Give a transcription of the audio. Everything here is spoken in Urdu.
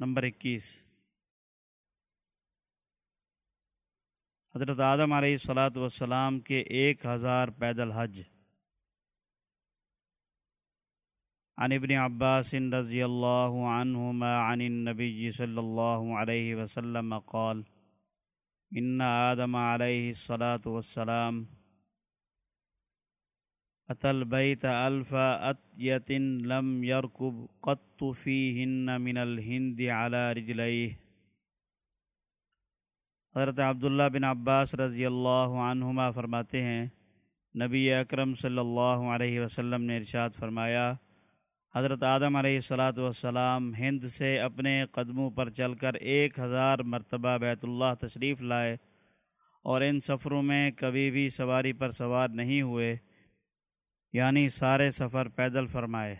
نمبر اکیس حضرت آدم علیہ صلاۃ والسلام کے ایک ہزار پیدل حج عن ابن عباس رضی اللہ عنہما عن النبی صلی اللہ علیہ وسلم قال ان آدم علیہ الصلاۃ والسلام اتل بیت الف اتیتن لم یرکب قط فیہن من الہند على رجلیہ حضرت عبداللہ بن عباس رضی اللہ عنہما فرماتے ہیں، نبی اکرم صلی اللہ علیہ وسلم نے ارشاد فرمایا، حضرت آدم علیہ الصلاۃ والسلام ہند سے اپنے قدموں پر چل کر ایک ہزار مرتبہ بیت اللہ تشریف لائے اور ان سفروں میں کبھی بھی سواری پر سوار نہیں ہوئے۔ یعنی سارے سفر پیدل فرمائے۔